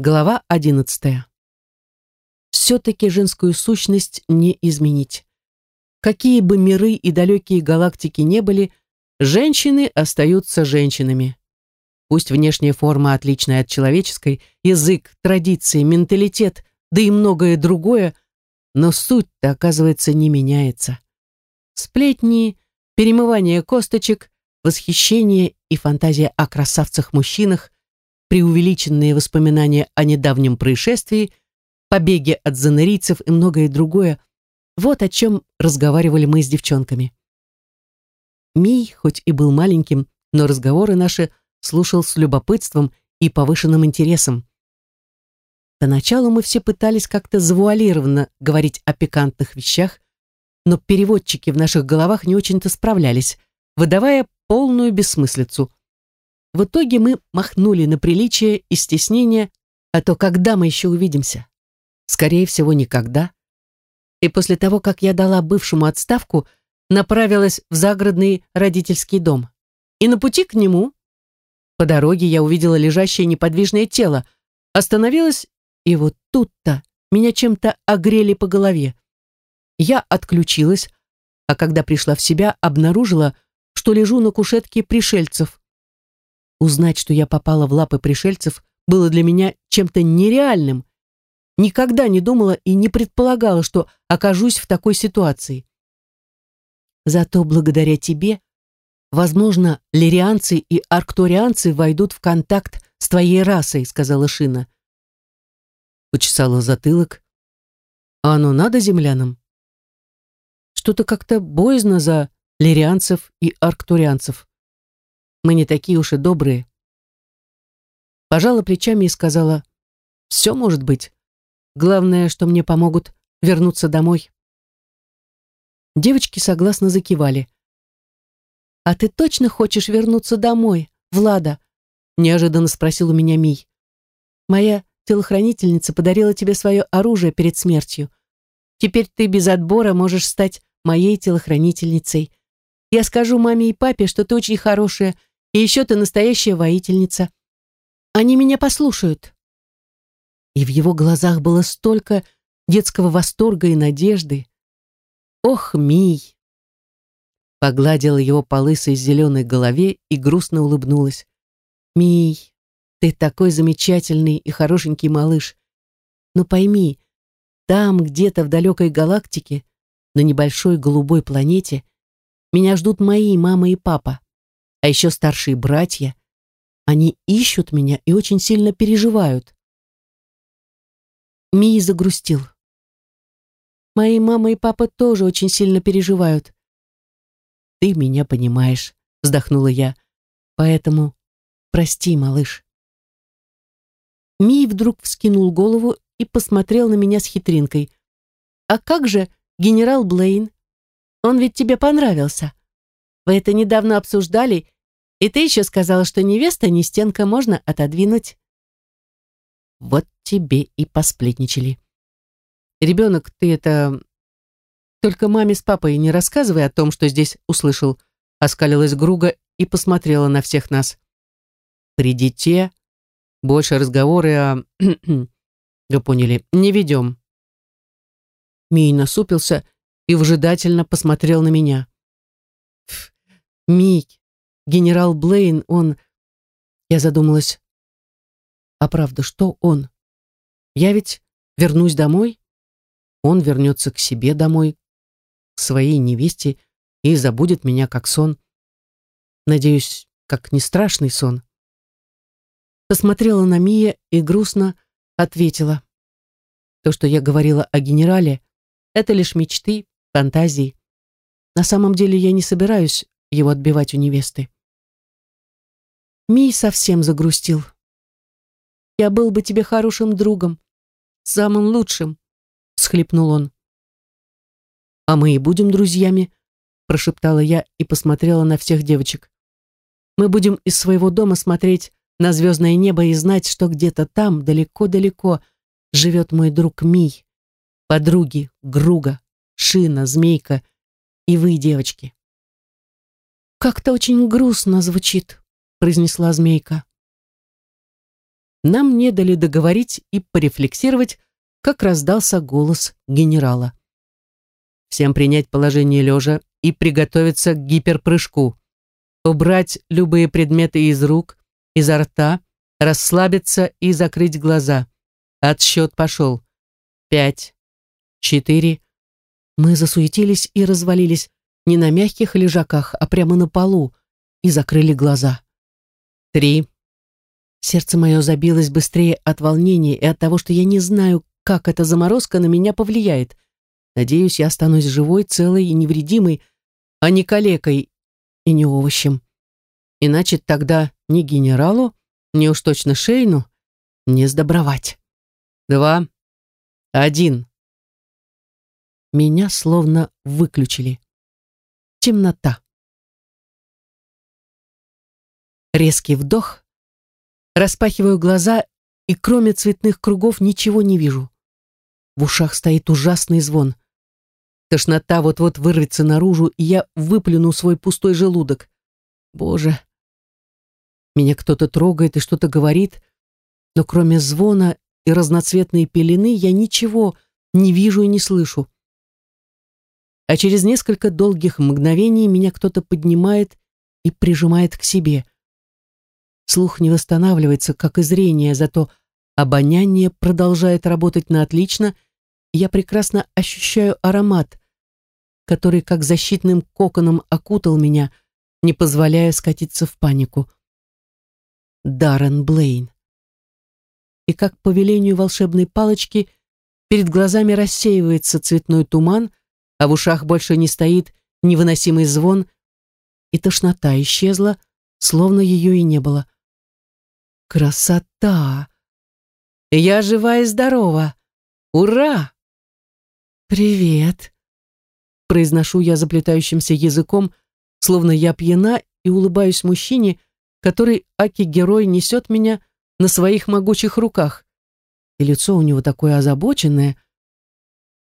Глава одиннадцатая. Все-таки женскую сущность не изменить. Какие бы миры и далекие галактики не были, женщины остаются женщинами. Пусть внешняя форма отличная от человеческой, язык, традиции, менталитет, да и многое другое, но суть-то, оказывается, не меняется. Сплетни, перемывание косточек, восхищение и фантазия о красавцах-мужчинах, преувеличенные воспоминания о недавнем происшествии, побеге от занырийцев и многое другое. Вот о чем разговаривали мы с девчонками. Мий, хоть и был маленьким, но разговоры наши слушал с любопытством и повышенным интересом. Поначалу мы все пытались как-то завуалированно говорить о пикантных вещах, но переводчики в наших головах не очень-то справлялись, выдавая полную бессмыслицу. В итоге мы махнули на приличие и стеснение, а то когда мы еще увидимся? Скорее всего, никогда. И после того, как я дала бывшему отставку, направилась в загородный родительский дом. И на пути к нему, по дороге я увидела лежащее неподвижное тело, остановилась, и вот тут-то меня чем-то огрели по голове. Я отключилась, а когда пришла в себя, обнаружила, что лежу на кушетке пришельцев. Узнать, что я попала в лапы пришельцев, было для меня чем-то нереальным. Никогда не думала и не предполагала, что окажусь в такой ситуации. Зато благодаря тебе, возможно, лирианцы и арктурианцы войдут в контакт с твоей расой, сказала Шина. Почесала затылок. А оно надо землянам? Что-то как-то боязно за лирианцев и арктурианцев. Мы не такие уж и добрые. Пожала плечами и сказала, все может быть. Главное, что мне помогут вернуться домой. Девочки согласно закивали. «А ты точно хочешь вернуться домой, Влада?» неожиданно спросил у меня Мий. «Моя телохранительница подарила тебе свое оружие перед смертью. Теперь ты без отбора можешь стать моей телохранительницей. Я скажу маме и папе, что ты очень хорошая и еще ты настоящая воительница. Они меня послушают». И в его глазах было столько детского восторга и надежды. «Ох, Мий!» Погладила его по лысой зеленой голове и грустно улыбнулась. «Мий, ты такой замечательный и хорошенький малыш. Но пойми, там, где-то в далекой галактике, на небольшой голубой планете, меня ждут мои мама и папа а еще старшие братья. Они ищут меня и очень сильно переживают. Мии загрустил. Мои мама и папа тоже очень сильно переживают. Ты меня понимаешь, вздохнула я. Поэтому прости, малыш. Мий вдруг вскинул голову и посмотрел на меня с хитринкой. А как же генерал Блейн? Он ведь тебе понравился. Вы это недавно обсуждали, и ты еще сказала, что невеста не стенка можно отодвинуть. Вот тебе и посплетничали. Ребенок, ты это... Только маме с папой не рассказывай о том, что здесь услышал. Оскалилась Груга и посмотрела на всех нас. Придите. Больше разговоры о... Вы поняли, не ведем. Мий насупился и вжидательно посмотрел на меня. Мик, генерал Блейн, он... Я задумалась. А правда, что он? Я ведь вернусь домой, он вернется к себе домой, к своей невесте и забудет меня как сон. Надеюсь, как не страшный сон. Посмотрела на Мия и грустно ответила. То, что я говорила о генерале, это лишь мечты, фантазии. На самом деле я не собираюсь его отбивать у невесты. Мий совсем загрустил. «Я был бы тебе хорошим другом, самым лучшим», — схлипнул он. «А мы и будем друзьями», — прошептала я и посмотрела на всех девочек. «Мы будем из своего дома смотреть на звездное небо и знать, что где-то там, далеко-далеко, живет мой друг Мий, подруги, Груга, Шина, Змейка и вы, девочки. «Как-то очень грустно звучит», — произнесла змейка. Нам не дали договорить и порефлексировать, как раздался голос генерала. Всем принять положение лежа и приготовиться к гиперпрыжку. Убрать любые предметы из рук, изо рта, расслабиться и закрыть глаза. Отсчет пошел. Пять, четыре. Мы засуетились и развалились не на мягких лежаках, а прямо на полу и закрыли глаза. Три. Сердце мое забилось быстрее от волнения и от того, что я не знаю, как эта заморозка на меня повлияет. Надеюсь, я останусь живой, целой и невредимой, а не калекой и не овощем. Иначе тогда ни генералу, ни уж точно Шейну не сдобровать. Два. Один. Меня словно выключили. Темнота. Резкий вдох. Распахиваю глаза и кроме цветных кругов ничего не вижу. В ушах стоит ужасный звон. Тошнота вот-вот вырвется наружу, и я выплюну свой пустой желудок. Боже. Меня кто-то трогает и что-то говорит, но кроме звона и разноцветной пелены я ничего не вижу и не слышу а через несколько долгих мгновений меня кто-то поднимает и прижимает к себе. Слух не восстанавливается, как и зрение, зато обоняние продолжает работать на отлично, и я прекрасно ощущаю аромат, который как защитным коконом окутал меня, не позволяя скатиться в панику. Даррен Блейн. И как по велению волшебной палочки перед глазами рассеивается цветной туман, а в ушах больше не стоит невыносимый звон, и тошнота исчезла, словно ее и не было. Красота! Я жива и здорова! Ура! Привет! Произношу я заплетающимся языком, словно я пьяна и улыбаюсь мужчине, который, аки-герой, несет меня на своих могучих руках. И лицо у него такое озабоченное —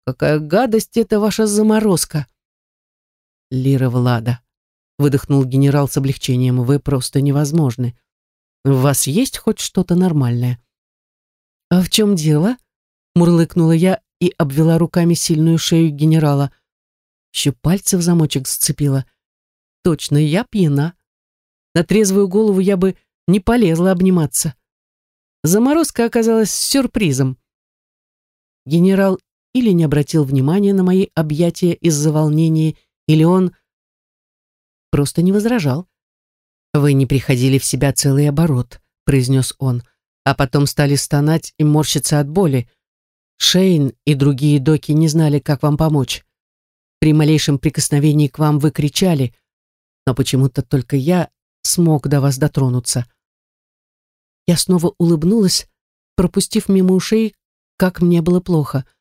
Какая гадость это ваша заморозка!» «Лира Влада», — выдохнул генерал с облегчением, — «вы просто невозможны. У вас есть хоть что-то нормальное?» «А в чем дело?» — мурлыкнула я и обвела руками сильную шею генерала. Еще пальцы в замочек сцепила. «Точно, я пьяна. На трезвую голову я бы не полезла обниматься». Заморозка оказалась сюрпризом. Генерал или не обратил внимания на мои объятия из-за волнения, или он просто не возражал. «Вы не приходили в себя целый оборот», — произнес он, а потом стали стонать и морщиться от боли. Шейн и другие доки не знали, как вам помочь. При малейшем прикосновении к вам вы кричали, но почему-то только я смог до вас дотронуться. Я снова улыбнулась, пропустив мимо ушей, как мне было плохо —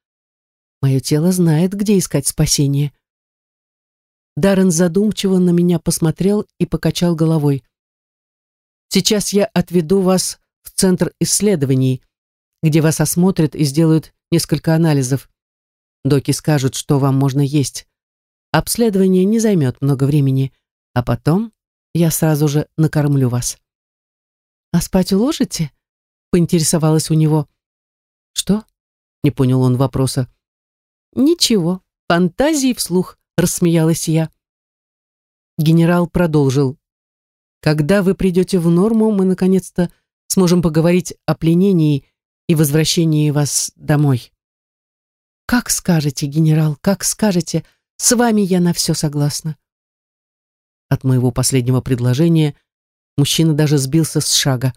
Мое тело знает, где искать спасение. Даррен задумчиво на меня посмотрел и покачал головой. «Сейчас я отведу вас в Центр исследований, где вас осмотрят и сделают несколько анализов. Доки скажут, что вам можно есть. Обследование не займет много времени, а потом я сразу же накормлю вас». «А спать уложите?» — поинтересовалась у него. «Что?» — не понял он вопроса. «Ничего, фантазии вслух», — рассмеялась я. Генерал продолжил. «Когда вы придете в норму, мы наконец-то сможем поговорить о пленении и возвращении вас домой». «Как скажете, генерал, как скажете, с вами я на все согласна». От моего последнего предложения мужчина даже сбился с шага.